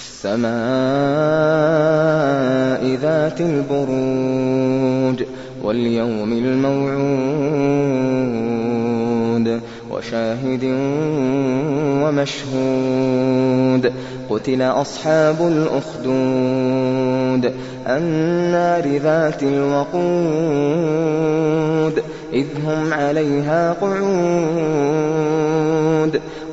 وَالسَّمَاءِ ذَاتِ الْبُرُوجِ وَالْيَوْمِ الْمَوْعُودِ وَشَاهِدٍ وَمَشْهُودٍ قُتِلَ أَصْحَابُ الْأُخْدُودِ النَّارِ ذَاتِ الْوَقُودِ إِذْ هُمْ عَلَيْهَا قُعُودٌ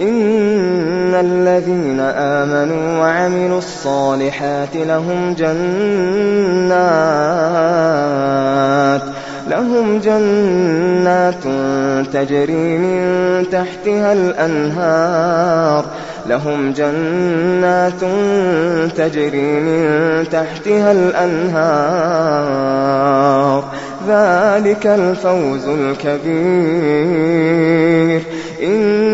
إِنَّ الَّذِينَ آمَنُوا وَعَمِلُوا الصَّالِحَاتِ لَهُمْ جَنَّاتٌ لَهُمْ جَنَّاتٌ تَجْرِي مِن تَحْتِهَا الْأَنْهَارُ لَهُمْ جَنَّاتٌ تَجْرِي مِن تَحْتِهَا الْأَنْهَارُ ذَلِكَ الْفَوْزُ الْكَبِيرُ إِنَّ